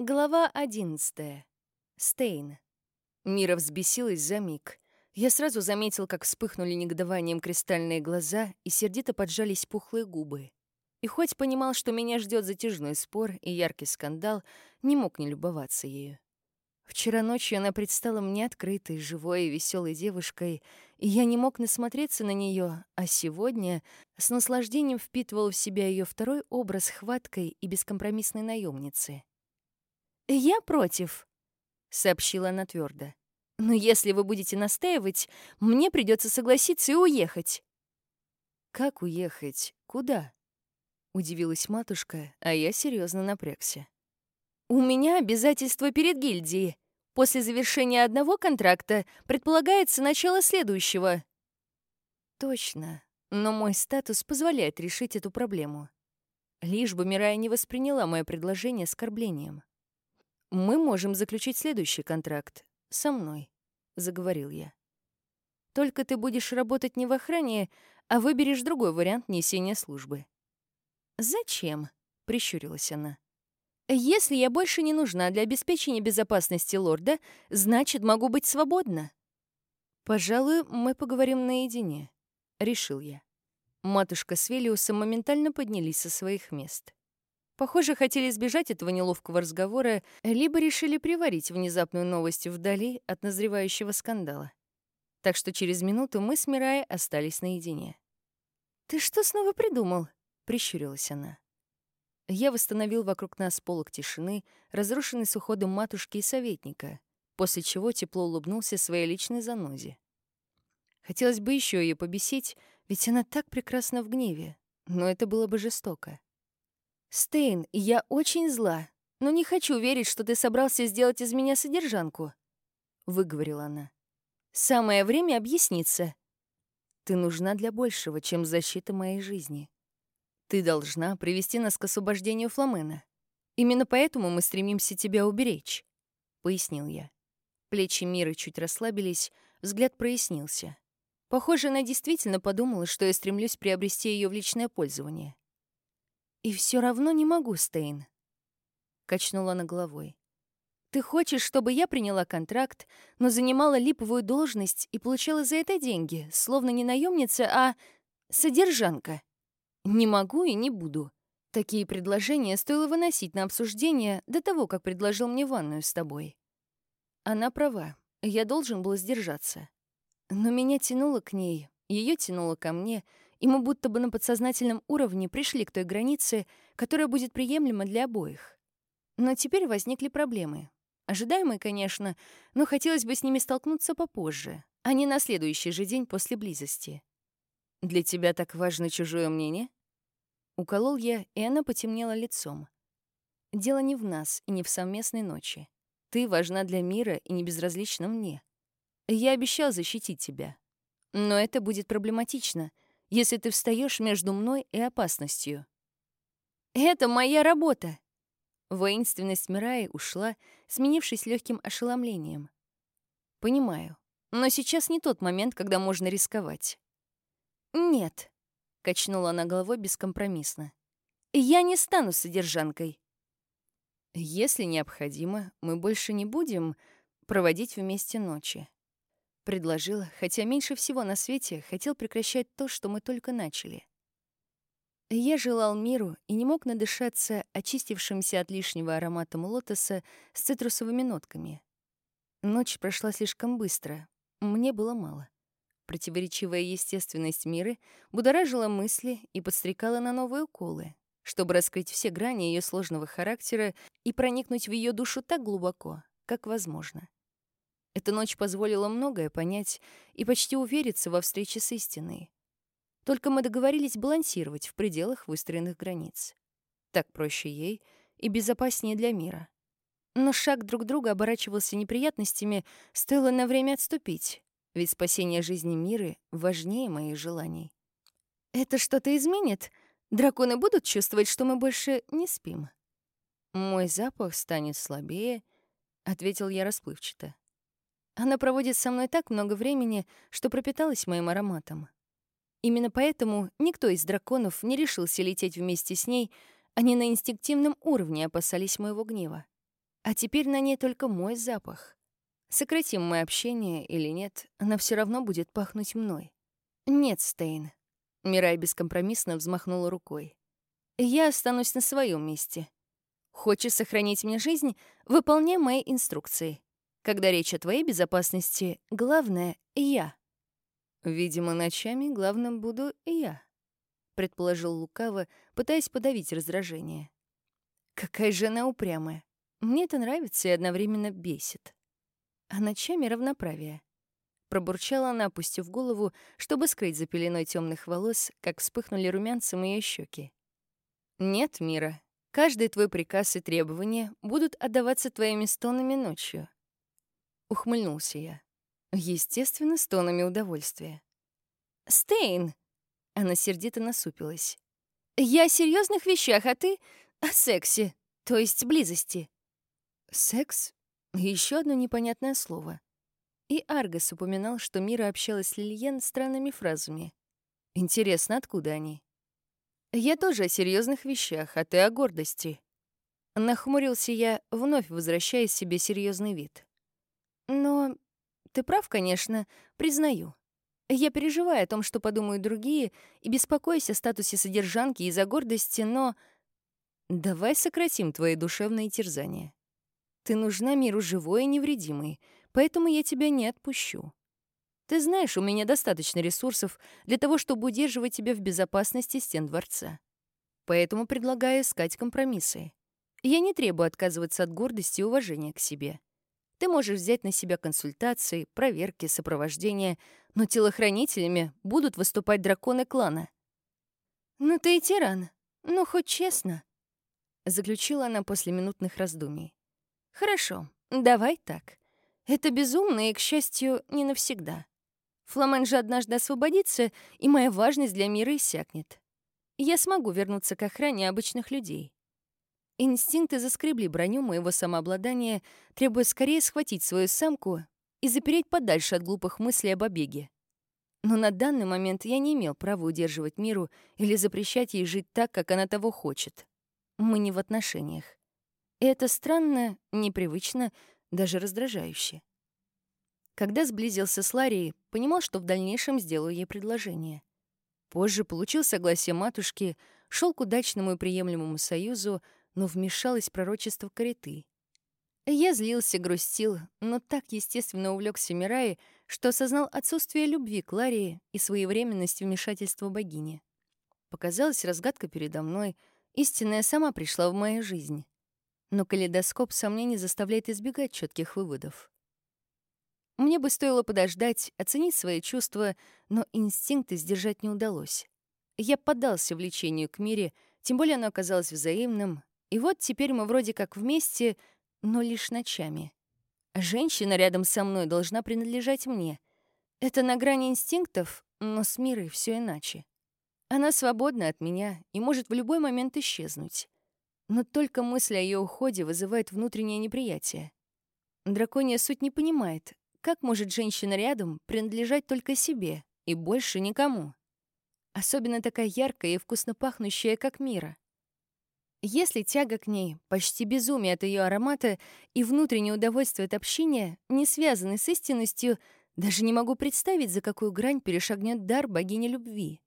Глава одиннадцатая. Стейн. Мира взбесилась за миг. Я сразу заметил, как вспыхнули негодованием кристальные глаза и сердито поджались пухлые губы. И хоть понимал, что меня ждет затяжной спор и яркий скандал, не мог не любоваться ею. Вчера ночью она предстала мне открытой, живой и веселой девушкой, и я не мог насмотреться на нее, а сегодня с наслаждением впитывал в себя ее второй образ хваткой и бескомпромиссной наемницы. «Я против», — сообщила она твердо. «Но если вы будете настаивать, мне придется согласиться и уехать». «Как уехать? Куда?» — удивилась матушка, а я серьезно напрягся. «У меня обязательства перед гильдией. После завершения одного контракта предполагается начало следующего». «Точно, но мой статус позволяет решить эту проблему. Лишь бы Мирая не восприняла мое предложение оскорблением. «Мы можем заключить следующий контракт. Со мной», — заговорил я. «Только ты будешь работать не в охране, а выберешь другой вариант несения службы». «Зачем?» — прищурилась она. «Если я больше не нужна для обеспечения безопасности лорда, значит, могу быть свободна». «Пожалуй, мы поговорим наедине», — решил я. Матушка с Велиусом моментально поднялись со своих мест. Похоже, хотели избежать этого неловкого разговора, либо решили приварить внезапную новость вдали от назревающего скандала. Так что через минуту мы с Мирай остались наедине. «Ты что снова придумал?» — прищурилась она. Я восстановил вокруг нас полок тишины, разрушенный с уходом матушки и советника, после чего тепло улыбнулся своей личной занозе. Хотелось бы еще ее побесить, ведь она так прекрасна в гневе, но это было бы жестоко. «Стейн, я очень зла, но не хочу верить, что ты собрался сделать из меня содержанку», — выговорила она. «Самое время объясниться. Ты нужна для большего, чем защита моей жизни. Ты должна привести нас к освобождению Фламена. Именно поэтому мы стремимся тебя уберечь», — пояснил я. Плечи Миры чуть расслабились, взгляд прояснился. Похоже, она действительно подумала, что я стремлюсь приобрести ее в личное пользование. «И все равно не могу, Стейн», — качнула она головой. «Ты хочешь, чтобы я приняла контракт, но занимала липовую должность и получала за это деньги, словно не наемница, а содержанка? Не могу и не буду. Такие предложения стоило выносить на обсуждение до того, как предложил мне ванную с тобой». Она права, я должен был сдержаться. Но меня тянуло к ней, ее тянуло ко мне — и мы будто бы на подсознательном уровне пришли к той границе, которая будет приемлема для обоих. Но теперь возникли проблемы. Ожидаемые, конечно, но хотелось бы с ними столкнуться попозже, а не на следующий же день после близости. «Для тебя так важно чужое мнение?» Уколол я, и она потемнела лицом. «Дело не в нас и не в совместной ночи. Ты важна для мира и не безразлична мне. Я обещал защитить тебя. Но это будет проблематично — если ты встаешь между мной и опасностью. Это моя работа. Воинственность Мираи ушла, сменившись легким ошеломлением. Понимаю, но сейчас не тот момент, когда можно рисковать. Нет, качнула она головой бескомпромиссно. Я не стану содержанкой. Если необходимо, мы больше не будем проводить вместе ночи. Предложил, хотя меньше всего на свете хотел прекращать то, что мы только начали. Я желал миру и не мог надышаться очистившимся от лишнего ароматом лотоса с цитрусовыми нотками. Ночь прошла слишком быстро, мне было мало. Противоречивая естественность мира будоражила мысли и подстрекала на новые уколы, чтобы раскрыть все грани ее сложного характера и проникнуть в ее душу так глубоко, как возможно. Эта ночь позволила многое понять и почти увериться во встрече с истиной. Только мы договорились балансировать в пределах выстроенных границ. Так проще ей и безопаснее для мира. Но шаг друг друга оборачивался неприятностями, стоило на время отступить, ведь спасение жизни мира важнее моих желаний. «Это что-то изменит? Драконы будут чувствовать, что мы больше не спим?» «Мой запах станет слабее», — ответил я расплывчато. Она проводит со мной так много времени, что пропиталась моим ароматом. Именно поэтому никто из драконов не решился лететь вместе с ней, они на инстинктивном уровне опасались моего гнева. А теперь на ней только мой запах. Сократим мы общение или нет, она все равно будет пахнуть мной. Нет, Стейн. Мирай бескомпромиссно взмахнула рукой. Я останусь на своем месте. Хочешь сохранить мне жизнь? Выполняй мои инструкции. Когда речь о твоей безопасности, главное — я. Видимо, ночами главным буду я, предположил лукаво, пытаясь подавить раздражение. Какая же она упрямая. Мне это нравится и одновременно бесит. А ночами равноправие. Пробурчала она, опустив голову, чтобы скрыть за пеленой темных волос, как вспыхнули румянцем ее щеки. «Нет, Мира, каждый твой приказ и требования будут отдаваться твоими стонами ночью». Ухмыльнулся я. Естественно, стонами удовольствия. «Стейн!» — она сердито насупилась. «Я о серьезных вещах, а ты — о сексе, то есть близости». «Секс?» Еще одно непонятное слово. И Аргас упоминал, что Мира общалась с Лильен странными фразами. Интересно, откуда они? «Я тоже о серьезных вещах, а ты о гордости». Нахмурился я, вновь возвращая себе серьезный вид. «Но ты прав, конечно, признаю. Я переживаю о том, что подумают другие, и беспокоюсь о статусе содержанки из-за гордости, но... Давай сократим твои душевные терзания. Ты нужна миру живой и невредимой, поэтому я тебя не отпущу. Ты знаешь, у меня достаточно ресурсов для того, чтобы удерживать тебя в безопасности стен дворца. Поэтому предлагаю искать компромиссы. Я не требую отказываться от гордости и уважения к себе. Ты можешь взять на себя консультации, проверки, сопровождение, но телохранителями будут выступать драконы клана. «Ну ты и тиран. Ну, хоть честно», — заключила она после минутных раздумий. «Хорошо, давай так. Это безумно и, к счастью, не навсегда. Фламен же однажды освободится, и моя важность для мира иссякнет. Я смогу вернуться к охране обычных людей. Инстинкты заскребли броню моего самообладания, требуя скорее схватить свою самку и запереть подальше от глупых мыслей об побеге. Но на данный момент я не имел права удерживать миру или запрещать ей жить так, как она того хочет. Мы не в отношениях. И это странно, непривычно, даже раздражающе. Когда сблизился с Ларией, понимал, что в дальнейшем сделаю ей предложение. Позже получил согласие матушки, шел к удачному и приемлемому союзу — но вмешалось пророчество Кареты. Я злился, грустил, но так естественно увлекся Мираи, что осознал отсутствие любви к Ларии и своевременность вмешательства богини. Показалась разгадка передо мной, истинная сама пришла в мою жизнь. Но калейдоскоп сомнений заставляет избегать четких выводов. Мне бы стоило подождать, оценить свои чувства, но инстинкты сдержать не удалось. Я поддался влечению к мире, тем более оно оказалось взаимным, и вот теперь мы вроде как вместе, но лишь ночами. Женщина рядом со мной должна принадлежать мне. Это на грани инстинктов, но с мирой все иначе. Она свободна от меня и может в любой момент исчезнуть. Но только мысль о ее уходе вызывает внутреннее неприятие. Драконья суть не понимает, как может женщина рядом принадлежать только себе и больше никому. Особенно такая яркая и вкусно пахнущая, как мира. Если тяга к ней, почти безумие от ее аромата и внутреннее удовольствие от общения не связаны с истинностью, даже не могу представить, за какую грань перешагнет дар богини любви.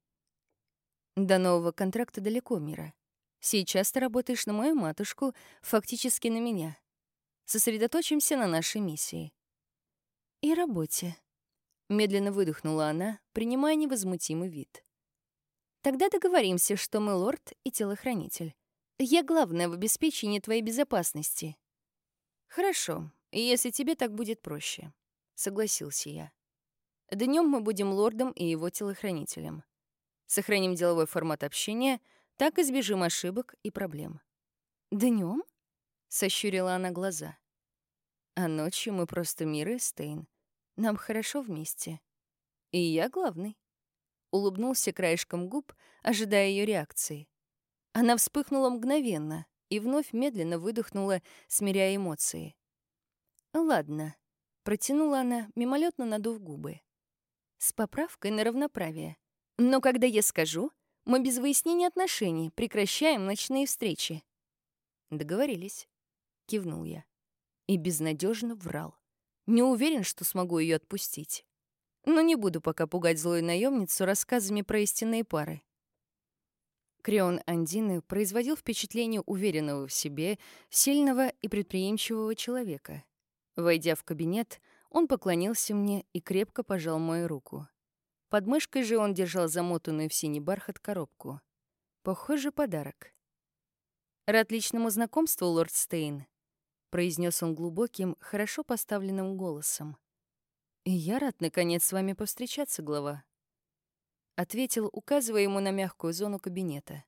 До нового контракта далеко, Мира. Сейчас ты работаешь на мою матушку, фактически на меня. Сосредоточимся на нашей миссии. И работе. Медленно выдохнула она, принимая невозмутимый вид. Тогда договоримся, что мы лорд и телохранитель. Я главное в обеспечении твоей безопасности. Хорошо, если тебе так будет проще, согласился я. Днем мы будем лордом и его телохранителем. Сохраним деловой формат общения, так избежим ошибок и проблем. Днем? сощурила она глаза. А ночью мы просто мир и Стейн. Нам хорошо вместе. И я главный. Улыбнулся краешком губ, ожидая ее реакции. Она вспыхнула мгновенно и вновь медленно выдохнула, смиряя эмоции. «Ладно», — протянула она, мимолетно надув губы. «С поправкой на равноправие. Но когда я скажу, мы без выяснения отношений прекращаем ночные встречи». «Договорились», — кивнул я. и безнадежно врал. Не уверен, что смогу ее отпустить. Но не буду пока пугать злую наемницу рассказами про истинные пары. Крион Андины производил впечатление уверенного в себе, сильного и предприимчивого человека. Войдя в кабинет, он поклонился мне и крепко пожал мою руку. Под мышкой же он держал замотанную в синий бархат коробку. Похоже, подарок. «Рад личному знакомству, лорд Стейн», — произнес он глубоким, хорошо поставленным голосом. «И я рад, наконец, с вами повстречаться, глава», — ответил, указывая ему на мягкую зону кабинета.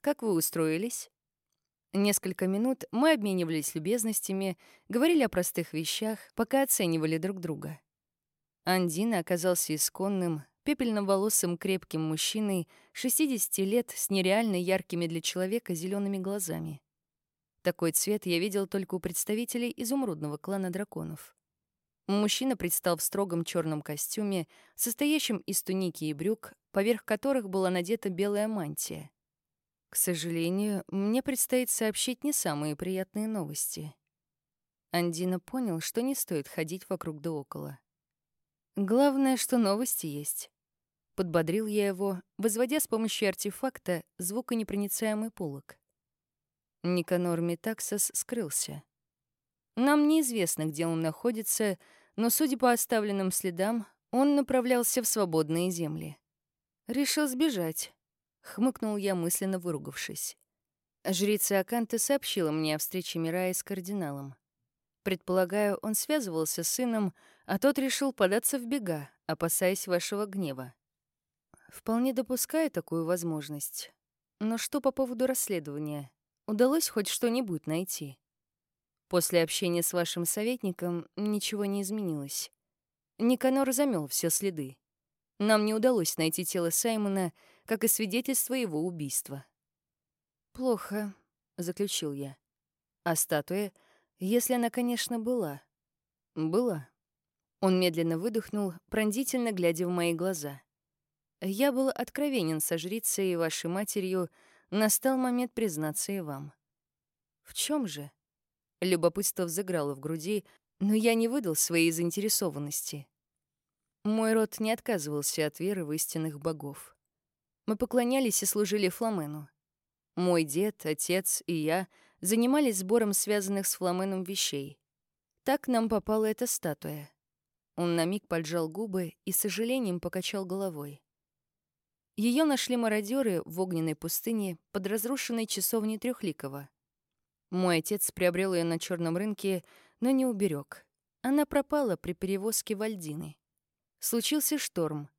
«Как вы устроились?» Несколько минут мы обменивались любезностями, говорили о простых вещах, пока оценивали друг друга. Андина оказался исконным, пепельноволосым крепким мужчиной 60 лет с нереально яркими для человека зелеными глазами. Такой цвет я видел только у представителей изумрудного клана драконов. Мужчина предстал в строгом черном костюме, состоящем из туники и брюк, поверх которых была надета белая мантия. К сожалению, мне предстоит сообщить не самые приятные новости. Андина понял, что не стоит ходить вокруг да около. Главное, что новости есть. Подбодрил я его, возводя с помощью артефакта звуконепроницаемый полог. Никанор Метаксос скрылся. Нам неизвестно, где он находится, но, судя по оставленным следам, он направлялся в свободные земли. Решил сбежать. Хмыкнул я, мысленно выругавшись. Жрица Аканта сообщила мне о встрече Мирая с кардиналом. Предполагаю, он связывался с сыном, а тот решил податься в бега, опасаясь вашего гнева. Вполне допускаю такую возможность. Но что по поводу расследования? Удалось хоть что-нибудь найти? После общения с вашим советником ничего не изменилось. Никанор замел все следы. Нам не удалось найти тело Саймона, как и свидетельство его убийства. «Плохо», — заключил я. «А статуя, если она, конечно, была?» «Была». Он медленно выдохнул, пронзительно глядя в мои глаза. Я был откровенен со жрицей и вашей матерью, настал момент признаться и вам. В чем же? Любопытство взыграло в груди, но я не выдал своей заинтересованности. Мой род не отказывался от веры в истинных богов. Мы поклонялись и служили Фламену. Мой дед, отец и я занимались сбором связанных с Фламеном вещей. Так нам попала эта статуя. Он на миг поджал губы и с сожалением покачал головой. Ее нашли мародеры в огненной пустыне под разрушенной часовней Трехликова. Мой отец приобрел ее на черном рынке, но не уберег. Она пропала при перевозке в Альдины. Случился шторм.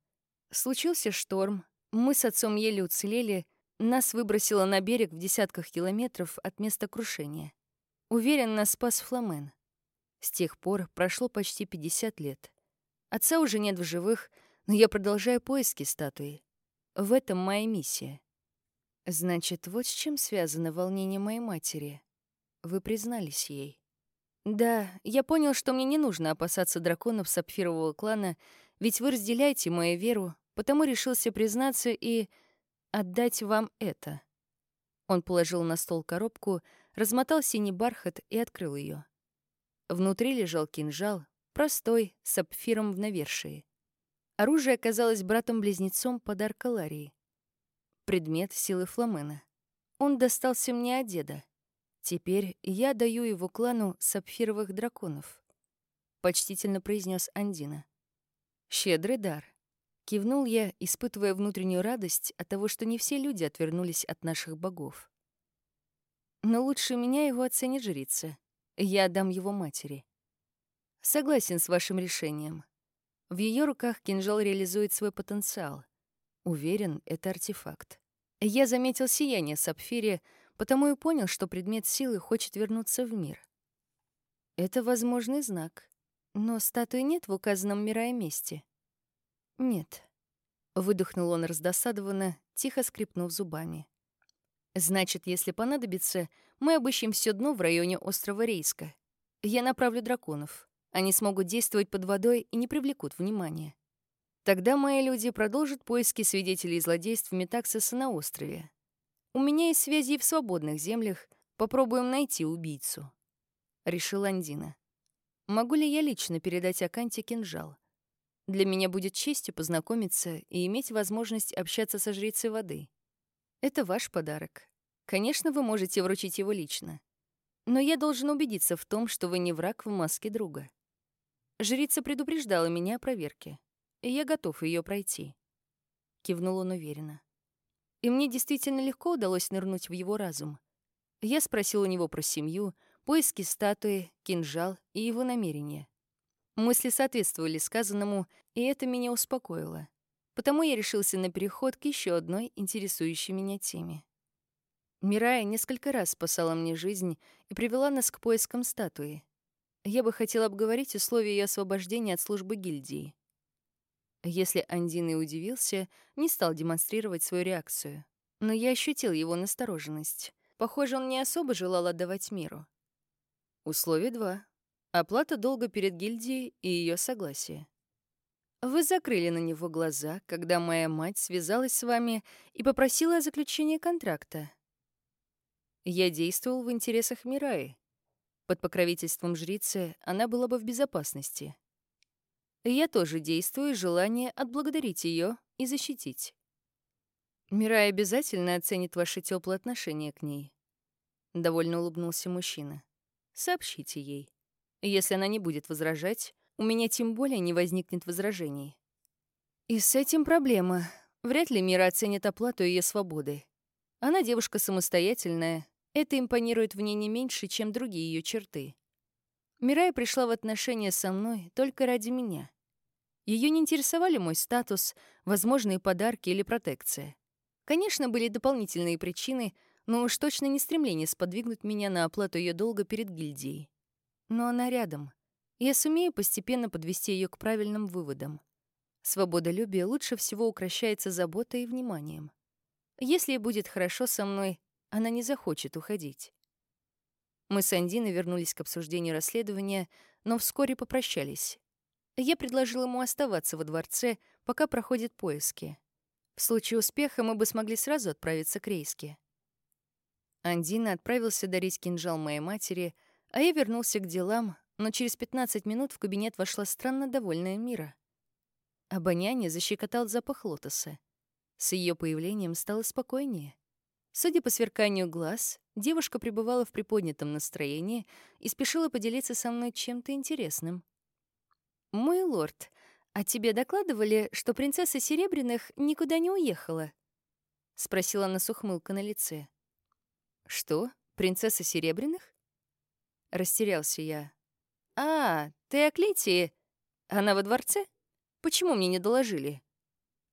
Случился шторм. Мы с отцом еле уцелели. Нас выбросило на берег в десятках километров от места крушения. Уверен, нас спас Фламен. С тех пор прошло почти 50 лет. Отца уже нет в живых, но я продолжаю поиски статуи. В этом моя миссия. Значит, вот с чем связано волнение моей матери. Вы признались ей. Да, я понял, что мне не нужно опасаться драконов сапфирового клана, ведь вы разделяете мою веру, потому решился признаться и отдать вам это. Он положил на стол коробку, размотал синий бархат и открыл ее. Внутри лежал кинжал, простой, с сапфиром в навершии. Оружие оказалось братом-близнецом подарка Ларии. Предмет силы Фламена. Он достался мне от деда. Теперь я даю его клану сапфировых драконов. Почтительно произнес Андина. Щедрый дар. Кивнул я, испытывая внутреннюю радость от того, что не все люди отвернулись от наших богов. Но лучше меня его оценит жрица. Я отдам его матери. Согласен с вашим решением. В ее руках кинжал реализует свой потенциал. Уверен, это артефакт. Я заметил сияние сапфире, потому и понял, что предмет силы хочет вернуться в мир. Это возможный знак. Но статуи нет в указанном Мирае месте. Нет. Выдохнул он раздосадованно, тихо скрипнув зубами. Значит, если понадобится, мы обыщем все дно в районе острова Рейска. Я направлю драконов. Они смогут действовать под водой и не привлекут внимания. Тогда мои люди продолжат поиски свидетелей злодейств Метаксиса на острове. У меня есть связи в свободных землях, попробуем найти убийцу. — решил Андина. «Могу ли я лично передать Аканте кинжал? Для меня будет честью познакомиться и иметь возможность общаться со жрицей воды. Это ваш подарок. Конечно, вы можете вручить его лично. Но я должен убедиться в том, что вы не враг в маске друга. Жрица предупреждала меня о проверке, и я готов ее пройти. Кивнул он уверенно. И мне действительно легко удалось нырнуть в его разум. Я спросил у него про семью, поиски статуи, кинжал и его намерения. Мысли соответствовали сказанному, и это меня успокоило. Потому я решился на переход к еще одной интересующей меня теме. Мирая несколько раз спасала мне жизнь и привела нас к поискам статуи. Я бы хотела обговорить условия ее освобождения от службы гильдии. Если Андин и удивился, не стал демонстрировать свою реакцию. Но я ощутил его настороженность. Похоже, он не особо желал отдавать миру. Условие два. Оплата долга перед гильдией и ее согласие. Вы закрыли на него глаза, когда моя мать связалась с вами и попросила о заключении контракта. Я действовал в интересах Мираи. Под покровительством жрицы она была бы в безопасности. Я тоже действую из желания отблагодарить ее и защитить. Мирай обязательно оценит ваши теплые отношения к ней. Довольно улыбнулся мужчина. Сообщите ей. Если она не будет возражать, у меня тем более не возникнет возражений. И с этим проблема. Вряд ли Мира оценит оплату ее свободы. Она девушка самостоятельная, это импонирует в ней не меньше, чем другие ее черты. Мирай пришла в отношения со мной только ради меня. Ее не интересовали мой статус, возможные подарки или протекция. Конечно, были дополнительные причины, но уж точно не стремление сподвигнуть меня на оплату ее долга перед гильдией. Но она рядом — я сумею постепенно подвести ее к правильным выводам. Свободолюбие лучше всего укращается заботой и вниманием. Если ей будет хорошо со мной, она не захочет уходить. Мы с Андиной вернулись к обсуждению расследования, но вскоре попрощались. Я предложил ему оставаться во дворце, пока проходят поиски. В случае успеха мы бы смогли сразу отправиться к Рейске. Андина отправился дарить кинжал моей матери, а я вернулся к делам, но через 15 минут в кабинет вошла странно довольная Мира. Обоняние защекотал запах лотоса. С ее появлением стало спокойнее. Судя по сверканию глаз, девушка пребывала в приподнятом настроении и спешила поделиться со мной чем-то интересным. «Мой лорд, а тебе докладывали, что принцесса Серебряных никуда не уехала?» — спросила она с ухмылкой на лице. «Что, принцесса Серебряных?» Растерялся я. «А, ты о Клитии? Она во дворце? Почему мне не доложили?»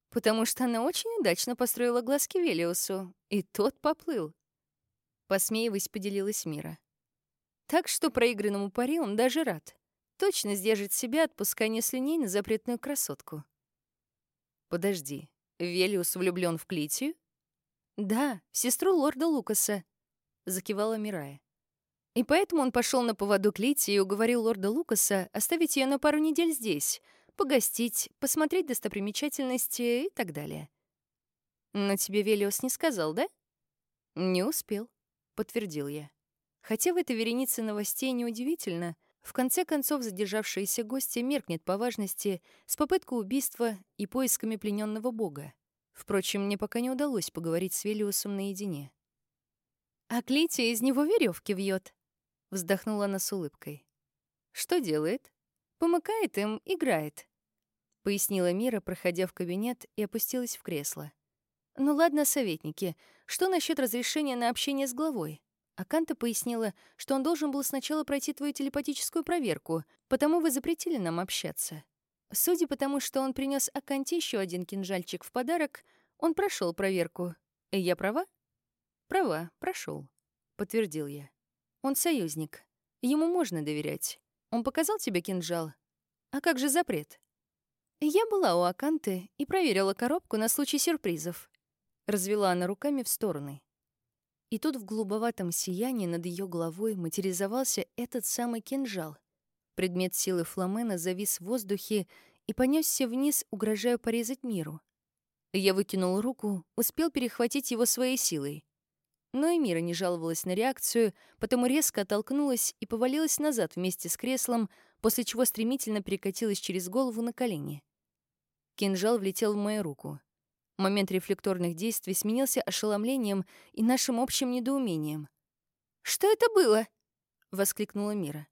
«Потому что она очень удачно построила глазки Велиусу, и тот поплыл». Посмеиваясь, поделилась Мира. Так что проигранному пари он даже рад. Точно сдержит себя от пускания слюней на запретную красотку. «Подожди, Велиус влюблен в Клитию?» «Да, в сестру лорда Лукаса», — закивала Мирая. И поэтому он пошел на поводу к Лите и уговорил лорда Лукаса оставить ее на пару недель здесь, погостить, посмотреть достопримечательности и так далее. «Но тебе Велиос не сказал, да?» «Не успел», — подтвердил я. Хотя в этой веренице новостей неудивительно, в конце концов задержавшиеся гости меркнет по важности с попыткой убийства и поисками плененного бога. Впрочем, мне пока не удалось поговорить с Велиусом наедине. «А Клития из него веревки вьет», Вздохнула она с улыбкой. «Что делает?» «Помыкает им, играет», — пояснила Мира, проходя в кабинет и опустилась в кресло. «Ну ладно, советники, что насчет разрешения на общение с главой?» Аканта пояснила, что он должен был сначала пройти твою телепатическую проверку, потому вы запретили нам общаться. Судя по тому, что он принес Аканте еще один кинжальчик в подарок, он прошел проверку. Я права? Права, прошел, подтвердил я. Он союзник. Ему можно доверять. Он показал тебе кинжал? А как же запрет? Я была у Аканты и проверила коробку на случай сюрпризов. Развела она руками в стороны. И тут в голубоватом сиянии над ее головой материализовался этот самый кинжал. Предмет силы Фламена завис в воздухе и понесся вниз, угрожая порезать миру. Я выкинул руку, успел перехватить его своей силой. Но и Мира не жаловалась на реакцию, потому резко оттолкнулась и повалилась назад вместе с креслом, после чего стремительно перекатилась через голову на колени. Кинжал влетел в мою руку. Момент рефлекторных действий сменился ошеломлением и нашим общим недоумением. «Что это было?» — воскликнула Мира.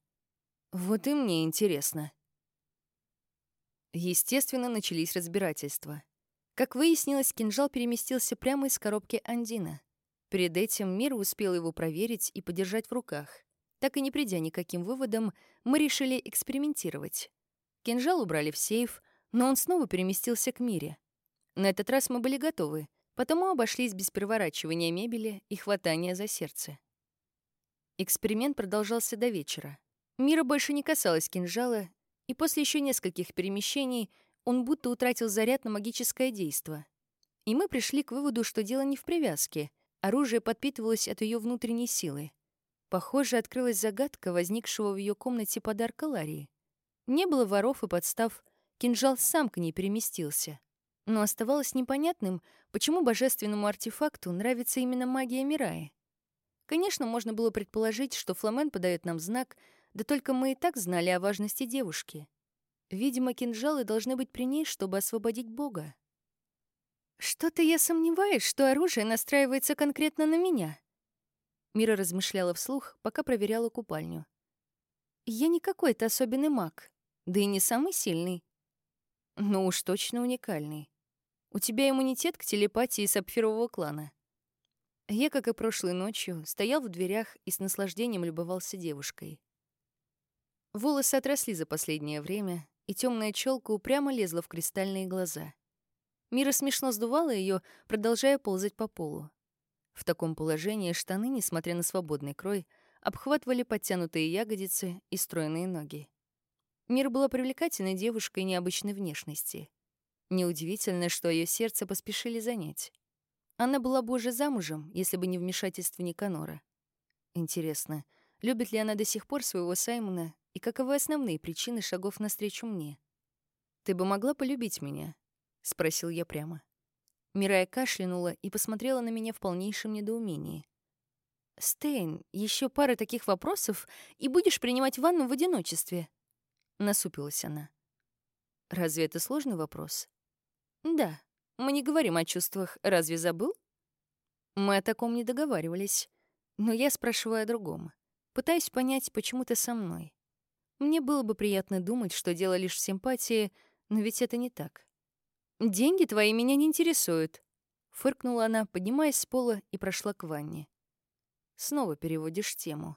«Вот и мне интересно». Естественно, начались разбирательства. Как выяснилось, кинжал переместился прямо из коробки Андина. Перед этим Мира успел его проверить и подержать в руках. Так и не придя никаким выводам, мы решили экспериментировать. Кинжал убрали в сейф, но он снова переместился к Мире. На этот раз мы были готовы, потому обошлись без переворачивания мебели и хватания за сердце. Эксперимент продолжался до вечера. Мира больше не касалась кинжала, и после еще нескольких перемещений он будто утратил заряд на магическое действо. И мы пришли к выводу, что дело не в привязке, оружие подпитывалось от ее внутренней силы. Похоже, открылась загадка возникшего в ее комнате подарка Ларии. Не было воров и подстав, кинжал сам к ней переместился. Но оставалось непонятным, почему божественному артефакту нравится именно магия Мираи. Конечно, можно было предположить, что Фламен подает нам знак, да только мы и так знали о важности девушки. Видимо, кинжалы должны быть при ней, чтобы освободить Бога. «Что-то я сомневаюсь, что оружие настраивается конкретно на меня», Мира размышляла вслух, пока проверяла купальню. «Я не какой-то особенный маг, да и не самый сильный. Но уж точно уникальный. У тебя иммунитет к телепатии сапфирового клана». Я, как и прошлой ночью, стоял в дверях и с наслаждением любовался девушкой. Волосы отросли за последнее время, и темная челка упрямо лезла в кристальные глаза. Мира смешно сдувала ее, продолжая ползать по полу. В таком положении штаны, несмотря на свободный крой, обхватывали подтянутые ягодицы и стройные ноги. Мира была привлекательной девушкой необычной внешности. Неудивительно, что ее сердце поспешили занять. Она была бы уже замужем, если бы не вмешательство Никанора. Интересно, любит ли она до сих пор своего Саймона и каковы основные причины шагов навстречу мне? «Ты бы могла полюбить меня?» — спросил я прямо. Мирая кашлянула и посмотрела на меня в полнейшем недоумении. «Стейн, еще пара таких вопросов, и будешь принимать ванну в одиночестве?» Насупилась она. «Разве это сложный вопрос?» «Да. Мы не говорим о чувствах. Разве забыл?» «Мы о таком не договаривались. Но я спрашиваю о другом. Пытаюсь понять, почему ты со мной. Мне было бы приятно думать, что дело лишь в симпатии, но ведь это не так. «Деньги твои меня не интересуют», — фыркнула она, поднимаясь с пола и прошла к ванне. Снова переводишь тему.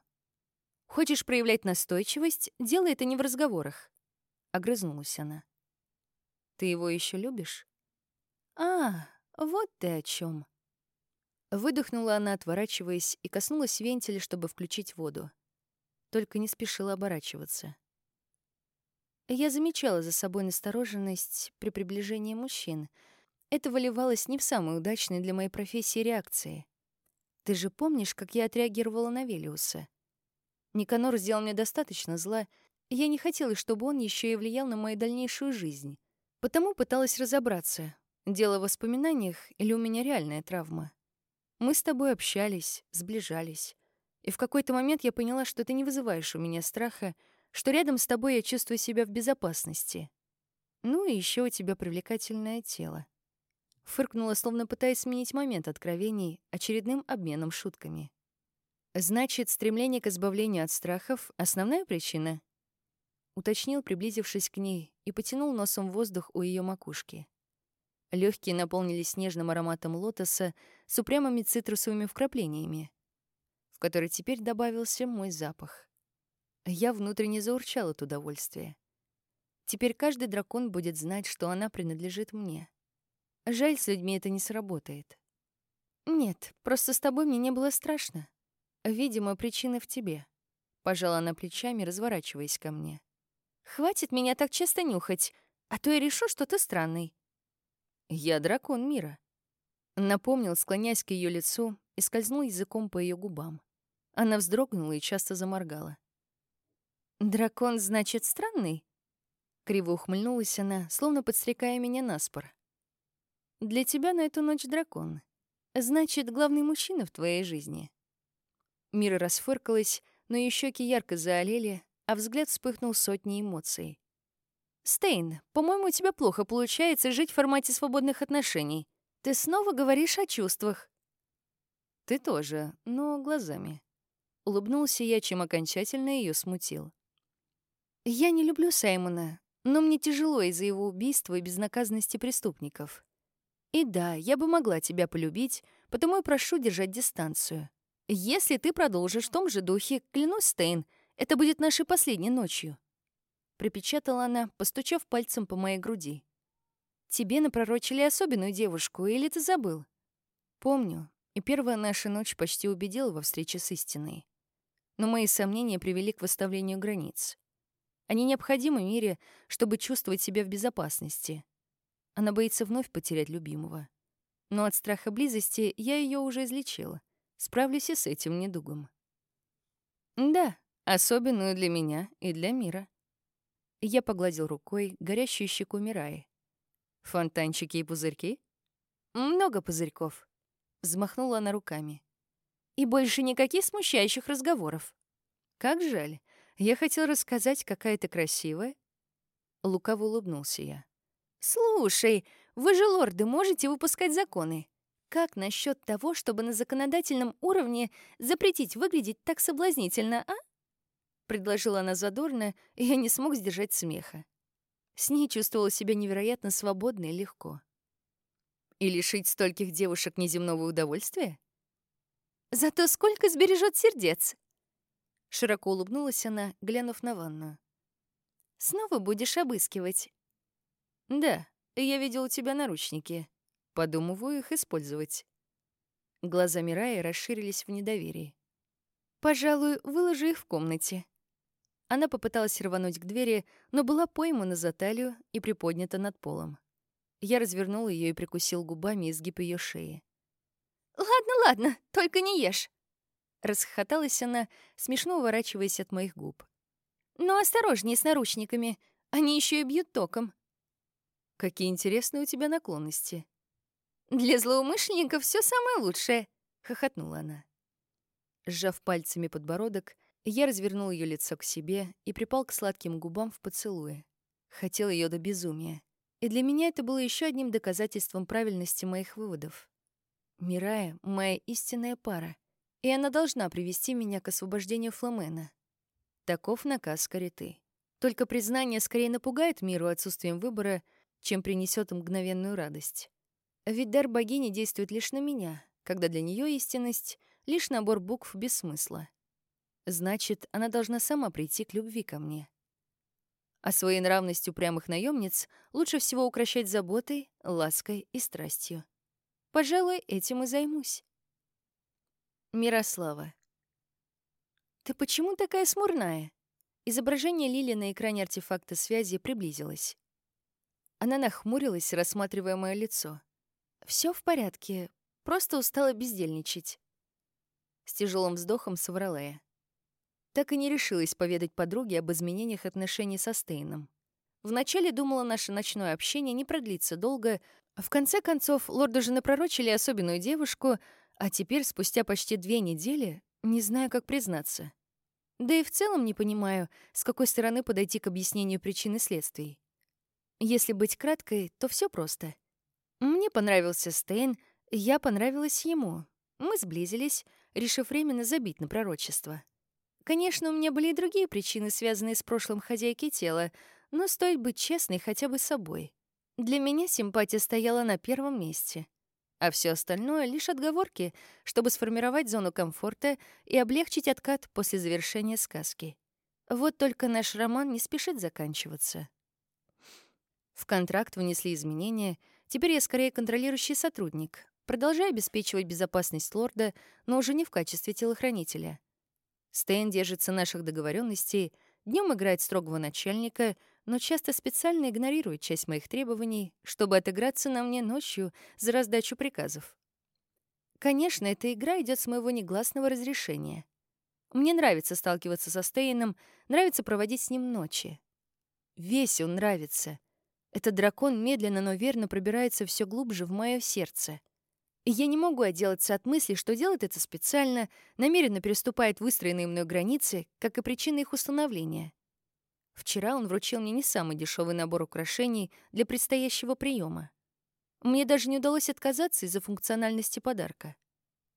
«Хочешь проявлять настойчивость? Делай это не в разговорах», — огрызнулась она. «Ты его еще любишь?» «А, вот ты о чем. Выдохнула она, отворачиваясь, и коснулась вентиля, чтобы включить воду. Только не спешила оборачиваться. Я замечала за собой настороженность при приближении мужчин. Это выливалось не в самой удачной для моей профессии реакции. Ты же помнишь, как я отреагировала на Велиуса? Никанор сделал мне достаточно зла, и я не хотела, чтобы он еще и влиял на мою дальнейшую жизнь. Потому пыталась разобраться, дело в воспоминаниях или у меня реальная травма. Мы с тобой общались, сближались. И в какой-то момент я поняла, что ты не вызываешь у меня страха, что рядом с тобой я чувствую себя в безопасности. Ну и еще у тебя привлекательное тело. Фыркнула, словно пытаясь сменить момент откровений очередным обменом шутками. «Значит, стремление к избавлению от страхов — основная причина?» Уточнил, приблизившись к ней, и потянул носом воздух у ее макушки. Легкие наполнились нежным ароматом лотоса с упрямыми цитрусовыми вкраплениями, в который теперь добавился мой запах. Я внутренне заурчал от удовольствия. Теперь каждый дракон будет знать, что она принадлежит мне. Жаль, с людьми это не сработает. Нет, просто с тобой мне не было страшно. Видимо, причина в тебе. Пожала она плечами, разворачиваясь ко мне. Хватит меня так часто нюхать, а то я решу, что ты странный. Я дракон мира. Напомнил, склоняясь к ее лицу, и скользнул языком по ее губам. Она вздрогнула и часто заморгала. «Дракон, значит, странный?» Криво ухмыльнулась она, словно подстрекая меня на спор. «Для тебя на эту ночь дракон. Значит, главный мужчина в твоей жизни. Мира расфыркалась, но ее щеки ярко заолели, а взгляд вспыхнул сотней эмоций. «Стейн, по-моему, у тебя плохо получается жить в формате свободных отношений. Ты снова говоришь о чувствах». «Ты тоже, но глазами». Улыбнулся я, чем окончательно ее смутил. «Я не люблю Саймона, но мне тяжело из-за его убийства и безнаказанности преступников. И да, я бы могла тебя полюбить, потому и прошу держать дистанцию. Если ты продолжишь в том же духе, клянусь, Стейн, это будет нашей последней ночью. Припечатала она, постучав пальцем по моей груди. Тебе напророчили особенную девушку, или ты забыл? Помню, и первая наша ночь почти убедила во встрече с истиной. Но мои сомнения привели к выставлению границ. Они необходимы мире, чтобы чувствовать себя в безопасности. Она боится вновь потерять любимого. Но от страха близости я ее уже излечила. Справлюсь и с этим недугом. Да, особенную для меня и для мира. Я погладил рукой горящую щеку Мираи. Фонтанчики и пузырьки? Много пузырьков. Взмахнула она руками. И больше никаких смущающих разговоров. Как жаль. Я хотел рассказать, какая ты красивая. Лукаво улыбнулся я. «Слушай, вы же, лорды, можете выпускать законы. Как насчет того, чтобы на законодательном уровне запретить выглядеть так соблазнительно, а?» Предложила она задорно, и я не смог сдержать смеха. С ней чувствовала себя невероятно свободно и легко. И лишить стольких девушек неземного удовольствия? Зато сколько сбережет сердец! Широко улыбнулась она, глянув на ванную. «Снова будешь обыскивать?» «Да, я видел у тебя наручники. Подумываю их использовать». Глаза Мирая расширились в недоверии. «Пожалуй, выложу их в комнате». Она попыталась рвануть к двери, но была поймана за талию и приподнята над полом. Я развернул ее и прикусил губами изгиб ее шеи. «Ладно, ладно, только не ешь!» Расхохоталась она, смешно уворачиваясь от моих губ. «Но осторожнее с наручниками, они еще и бьют током». Какие интересные у тебя наклонности. Для злоумышленников все самое лучшее, хохотнула она. Сжав пальцами подбородок, я развернул ее лицо к себе и припал к сладким губам в поцелуе. Хотел ее до безумия. И для меня это было еще одним доказательством правильности моих выводов. Мирая — моя истинная пара, и она должна привести меня к освобождению Фламена. Таков наказ Кариты. Только признание скорее напугает миру отсутствием выбора, чем принесет мгновенную радость. Ведь дар богини действует лишь на меня, когда для нее истинность — лишь набор букв без смысла. Значит, она должна сама прийти к любви ко мне. А своей нравностью прямых наемниц лучше всего укращать заботой, лаской и страстью. Пожалуй, этим и займусь. Мирослава. «Ты почему такая смурная?» Изображение Лили на экране артефакта связи приблизилось. Она нахмурилась, рассматривая мое лицо. Все в порядке, просто устала бездельничать. С тяжелым вздохом соврала я. Так и не решилась поведать подруге об изменениях отношений со Стейном. Вначале думала, наше ночное общение не продлится долго, в конце концов, лорду же напророчили особенную девушку, а теперь, спустя почти две недели, не знаю, как признаться. Да и в целом не понимаю, с какой стороны подойти к объяснению причин и следствий. Если быть краткой, то все просто. Мне понравился Стейн, я понравилась ему. Мы сблизились, решив временно забить на пророчество. Конечно, у меня были и другие причины, связанные с прошлым хозяйки тела, но стоит быть честной хотя бы собой. Для меня симпатия стояла на первом месте. А все остальное — лишь отговорки, чтобы сформировать зону комфорта и облегчить откат после завершения сказки. Вот только наш роман не спешит заканчиваться. В контракт внесли изменения. Теперь я скорее контролирующий сотрудник. Продолжаю обеспечивать безопасность лорда, но уже не в качестве телохранителя. Стейн держится наших договоренностей, днем играет строгого начальника, но часто специально игнорирует часть моих требований, чтобы отыграться на мне ночью за раздачу приказов. Конечно, эта игра идет с моего негласного разрешения. Мне нравится сталкиваться со Стейном, нравится проводить с ним ночи. Весь он нравится — этот дракон медленно, но верно пробирается все глубже в мое сердце. И я не могу отделаться от мысли, что делает это специально, намеренно переступает выстроенные мной границы, как и причины их установления. Вчера он вручил мне не самый дешевый набор украшений для предстоящего приема. Мне даже не удалось отказаться из-за функциональности подарка.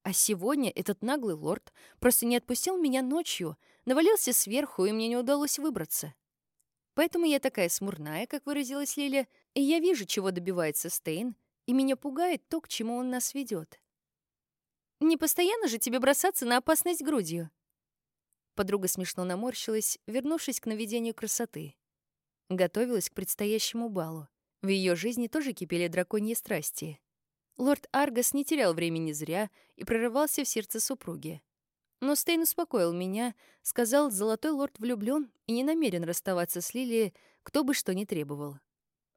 А сегодня этот наглый лорд просто не отпустил меня ночью, навалился сверху, и мне не удалось выбраться. Поэтому я такая смурная, как выразилась Лиля, и я вижу, чего добивается Стейн, и меня пугает то, к чему он нас ведет. «Не постоянно же тебе бросаться на опасность грудью?» Подруга смешно наморщилась, вернувшись к наведению красоты. Готовилась к предстоящему балу. В ее жизни тоже кипели драконьи страсти. Лорд Аргас не терял времени зря и прорывался в сердце супруги. Но Стейн успокоил меня, сказал, золотой лорд влюблен и не намерен расставаться с Лилией, кто бы что ни требовал.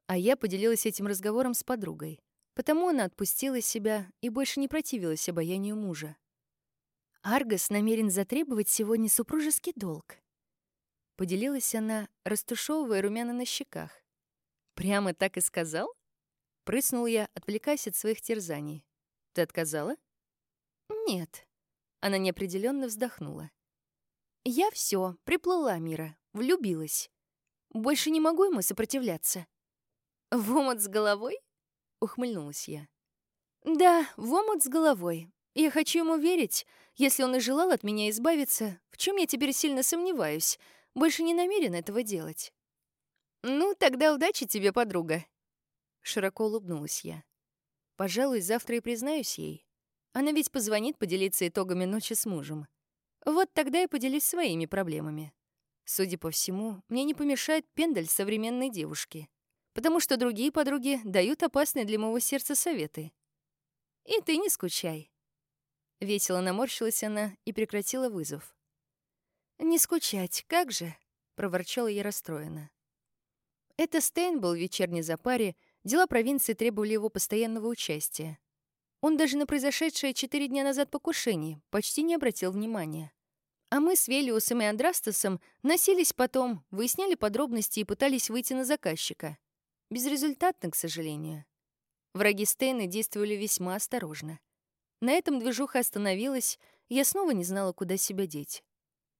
А я поделилась этим разговором с подругой. Потому она отпустила себя и больше не противилась обаянию мужа. Аргас намерен затребовать сегодня супружеский долг. Поделилась она, растушевывая румяна на щеках. «Прямо так и сказал?» Прыснул я, отвлекаясь от своих терзаний. «Ты отказала?» «Нет». Она неопределенно вздохнула. «Я все, приплыла мира, влюбилась. Больше не могу ему сопротивляться». «В омут с головой?» — ухмыльнулась я. «Да, в омут с головой. Я хочу ему верить. Если он и желал от меня избавиться, в чем я теперь сильно сомневаюсь, больше не намерен этого делать». «Ну, тогда удачи тебе, подруга!» Широко улыбнулась я. «Пожалуй, завтра и признаюсь ей. Она ведь позвонит поделиться итогами ночи с мужем. Вот тогда и поделюсь своими проблемами. Судя по всему, мне не помешает пендаль современной девушки потому что другие подруги дают опасные для моего сердца советы. И ты не скучай. Весело наморщилась она и прекратила вызов. «Не скучать, как же?» — проворчала я расстроена. Это Стейн был в вечерней запаре, дела провинции требовали его постоянного участия. Он даже на произошедшее четыре дня назад покушение почти не обратил внимания. А мы с Велиусом и Андрастасом носились потом, выясняли подробности и пытались выйти на заказчика — Безрезультатно, к сожалению. Враги Стейна действовали весьма осторожно. На этом движуха остановилась, я снова не знала, куда себя деть.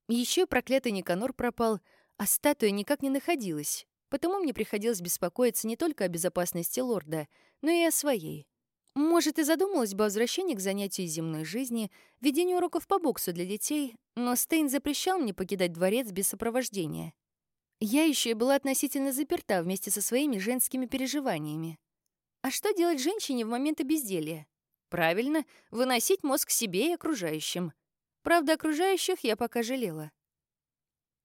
Еще проклятый Никанор пропал, а статуя никак не находилась, потому мне приходилось беспокоиться не только о безопасности лорда, но и о своей. Может, и задумалась бы о возвращении к занятию земной жизни, ведению уроков по боксу для детей, но Стейн запрещал мне покидать дворец без сопровождения. Я еще и была относительно заперта вместе со своими женскими переживаниями. А что делать женщине в моменты безделья? Правильно, выносить мозг себе и окружающим. Правда, окружающих я пока жалела.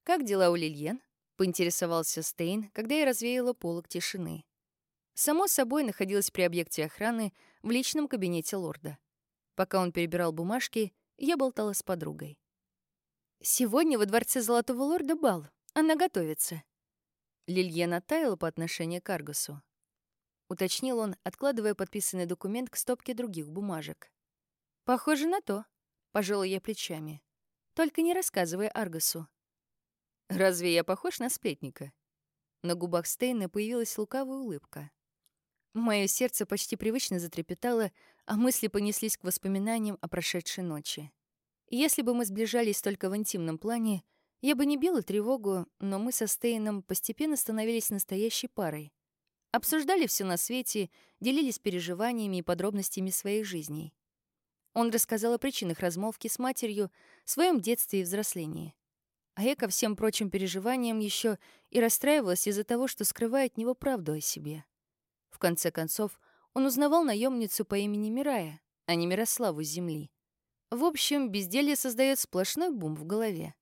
«Как дела у Лильен?» — поинтересовался Стейн, когда я развеяла полок тишины. Само собой, находилась при объекте охраны в личном кабинете лорда. Пока он перебирал бумажки, я болтала с подругой. «Сегодня во дворце Золотого Лорда бал. Она готовится». Лильена таяла по отношению к Аргусу. Уточнил он, откладывая подписанный документ к стопке других бумажек. «Похоже на то», — пожала я плечами. «Только не рассказывай Аргусу». «Разве я похож на сплетника?» На губах Стейна появилась лукавая улыбка. Мое сердце почти привычно затрепетало, а мысли понеслись к воспоминаниям о прошедшей ночи. Если бы мы сближались только в интимном плане, я бы не била тревогу, но мы со Стейном постепенно становились настоящей парой. Обсуждали все на свете, делились переживаниями и подробностями своих жизней. Он рассказал о причинах размолвки с матерью, своем детстве и взрослении. А я ко всем прочим переживаниям еще и расстраивалась из-за того, что скрывает от него правду о себе. В конце концов, он узнавал наемницу по имени Мирая, а не Мирославу земли. В общем, безделье создает сплошной бум в голове.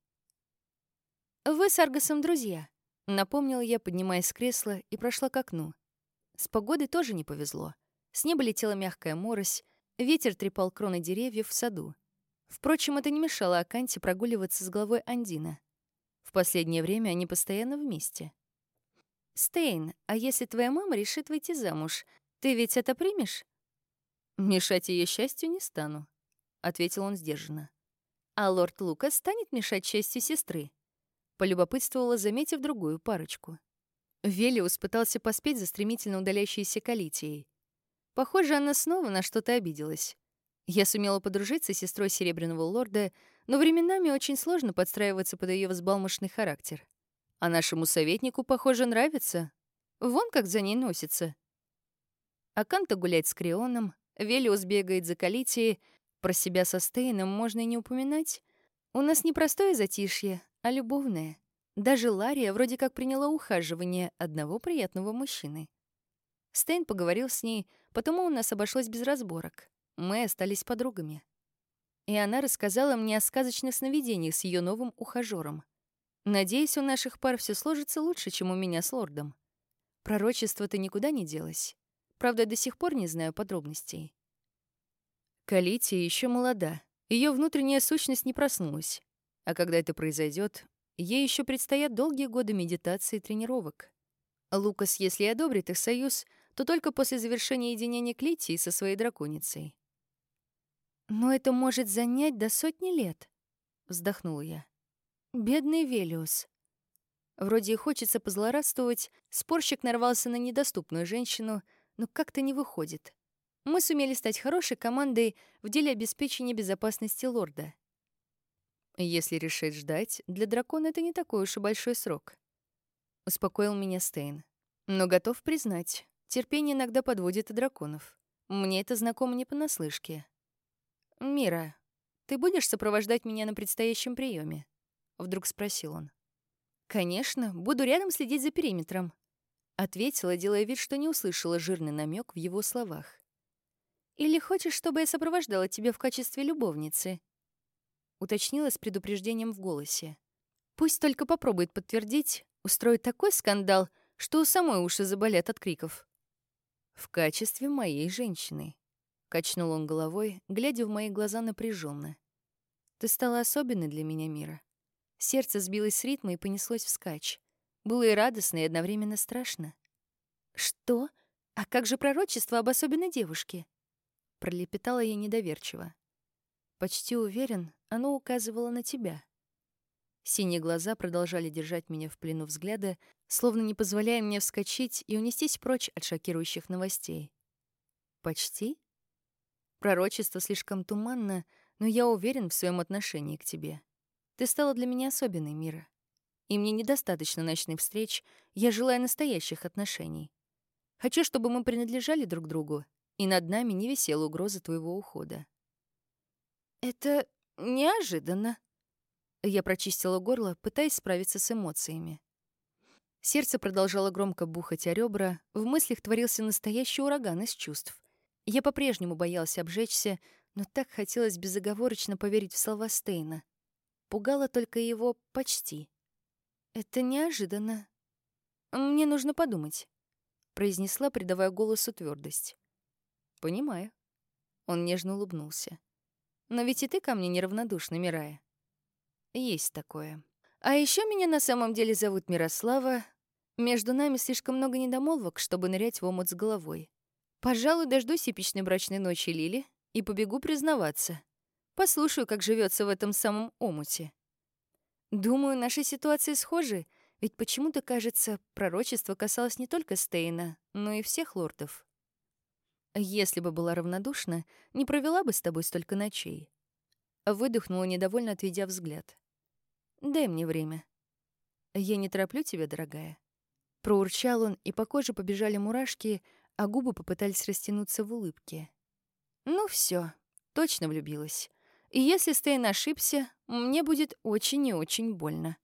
«Вы с Аргосом друзья», — напомнила я, поднимаясь с кресла, и прошла к окну. С погодой тоже не повезло. С неба летела мягкая морось, ветер трепал кроны деревьев в саду. Впрочем, это не мешало Аканте прогуливаться с головой Андина. В последнее время они постоянно вместе. «Стейн, а если твоя мама решит выйти замуж, ты ведь это примешь?» «Мешать ее счастью не стану», — ответил он сдержанно. «А лорд Лукас станет мешать счастью сестры?» Полюбопытствовала, заметив другую парочку. Велиус пытался поспеть за стремительно удаляющейся Калитией. Похоже, она снова на что-то обиделась. Я сумела подружиться с сестрой Серебряного Лорда, но временами очень сложно подстраиваться под ее взбалмошный характер. А нашему советнику, похоже, нравится. Вон как за ней носится. Аканта гуляет с Крионом, Велиус бегает за Калитией, про себя со Стейном можно и не упоминать. У нас не простое затишье, а любовное. Даже Лария вроде как приняла ухаживание одного приятного мужчины. Стейн поговорил с ней, потому у нас обошлось без разборок. Мы остались подругами. И она рассказала мне о сказочных сновидениях с ее новым ухажером. Надеюсь, у наших пар все сложится лучше, чем у меня с лордом. Пророчество-то никуда не делось. Правда, до сих пор не знаю подробностей. Калития еще молода. Ее внутренняя сущность не проснулась. А когда это произойдет, ей еще предстоят долгие годы медитации и тренировок. Лукас, если одобрит их союз, то только после завершения единения Клитии со своей драконицей. «Но это может занять до сотни лет», — вздохнула я. «Бедный Велиус». Вроде и хочется позлорадствовать, спорщик нарвался на недоступную женщину, но как-то не выходит. Мы сумели стать хорошей командой в деле обеспечения безопасности лорда. Если решить ждать, для дракона это не такой уж и большой срок. Успокоил меня Стейн. Но готов признать, терпение иногда подводит и драконов. Мне это знакомо не понаслышке. «Мира, ты будешь сопровождать меня на предстоящем приеме? Вдруг спросил он. «Конечно, буду рядом следить за периметром», — ответила, делая вид, что не услышала жирный намек в его словах. Или хочешь, чтобы я сопровождала тебя в качестве любовницы?» Уточнила с предупреждением в голосе. «Пусть только попробует подтвердить, устроит такой скандал, что у самой уши заболят от криков». «В качестве моей женщины», — качнул он головой, глядя в мои глаза напряженно. «Ты стала особенной для меня, Мира». Сердце сбилось с ритма и понеслось вскачь. Было и радостно, и одновременно страшно. «Что? А как же пророчество об особенной девушке?» Пролепетала я недоверчиво. Почти уверен, оно указывало на тебя. Синие глаза продолжали держать меня в плену взгляда, словно не позволяя мне вскочить и унестись прочь от шокирующих новостей. Почти? Пророчество слишком туманно, но я уверен в своем отношении к тебе. Ты стала для меня особенной, Мира. И мне недостаточно ночных встреч, я желаю настоящих отношений. Хочу, чтобы мы принадлежали друг другу и над нами не висела угроза твоего ухода. «Это неожиданно». Я прочистила горло, пытаясь справиться с эмоциями. Сердце продолжало громко бухать о ребра, в мыслях творился настоящий ураган из чувств. Я по-прежнему боялся обжечься, но так хотелось безоговорочно поверить в слова Стейна. Пугало только его «почти». «Это неожиданно. Мне нужно подумать», — произнесла, придавая голосу твердость. «Понимаю». Он нежно улыбнулся. «Но ведь и ты ко мне неравнодушна, Мирая». «Есть такое. А еще меня на самом деле зовут Мирослава. Между нами слишком много недомолвок, чтобы нырять в омут с головой. Пожалуй, дождусь эпичной брачной ночи Лили и побегу признаваться. Послушаю, как живется в этом самом омуте. Думаю, наши ситуации схожи, ведь почему-то, кажется, пророчество касалось не только Стейна, но и всех лордов. Если бы была равнодушна, не провела бы с тобой столько ночей. Выдохнула, недовольно отведя взгляд. Дай мне время. Я не тороплю тебя, дорогая. Проурчал он, и по коже побежали мурашки, а губы попытались растянуться в улыбке. Ну все, точно влюбилась. И если Стейн ошибся, мне будет очень и очень больно.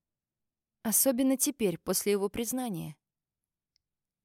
Особенно теперь, после его признания.